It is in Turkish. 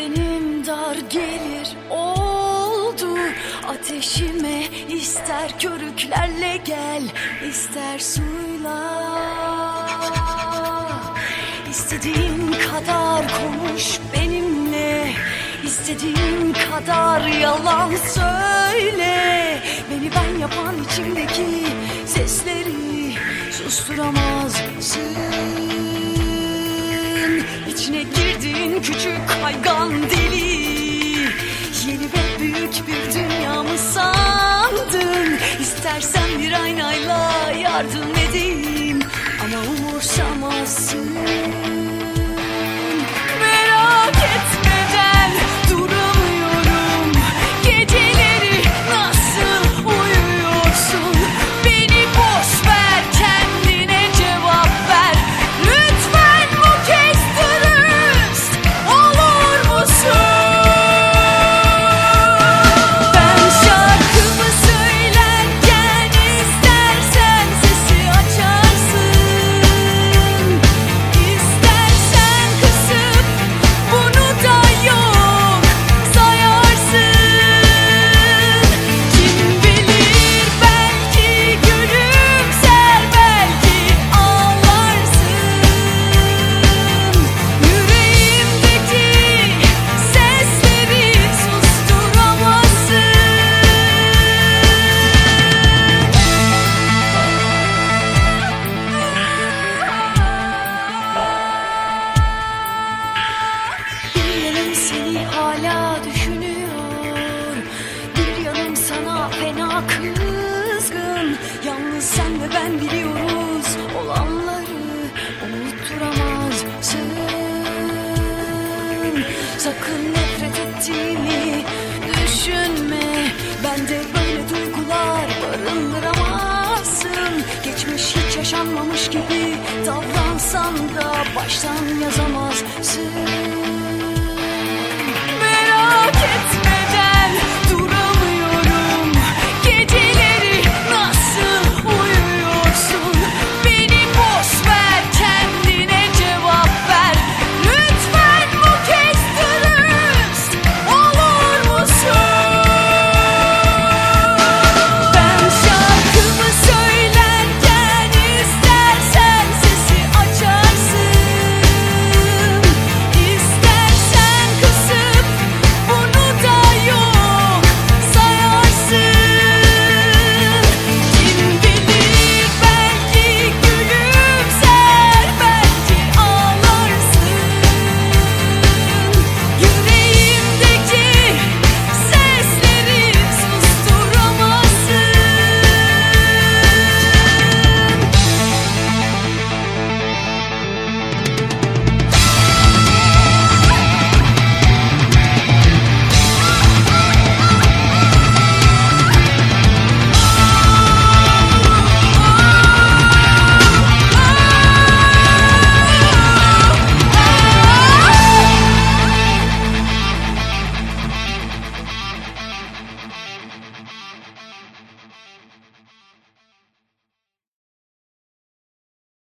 Bedenim dar gelir oldu. Ateşime ister körüklerle gel ister suyla. İstediğin kadar konuş benimle. İstediğin kadar yalan söyle. Beni ben yapan içimdeki sesleri susturamazsın İçine girdiğin küçük haygan deli. Yeni ve büyük bir dünya mı sandın? İstersen bir aynayla yardım edeyim. Ama umursamazsın hala düşünüyor. Bir yanım sana fena kızgın. Yalnız sen ve ben biliyoruz Olanları unutturamazsın. Sakın nefret ettiğimi düşünme. Bende böyle duygular barındıramazsın. Geçmiş hiç yaşanmamış gibi davransan da baştan yazamazsın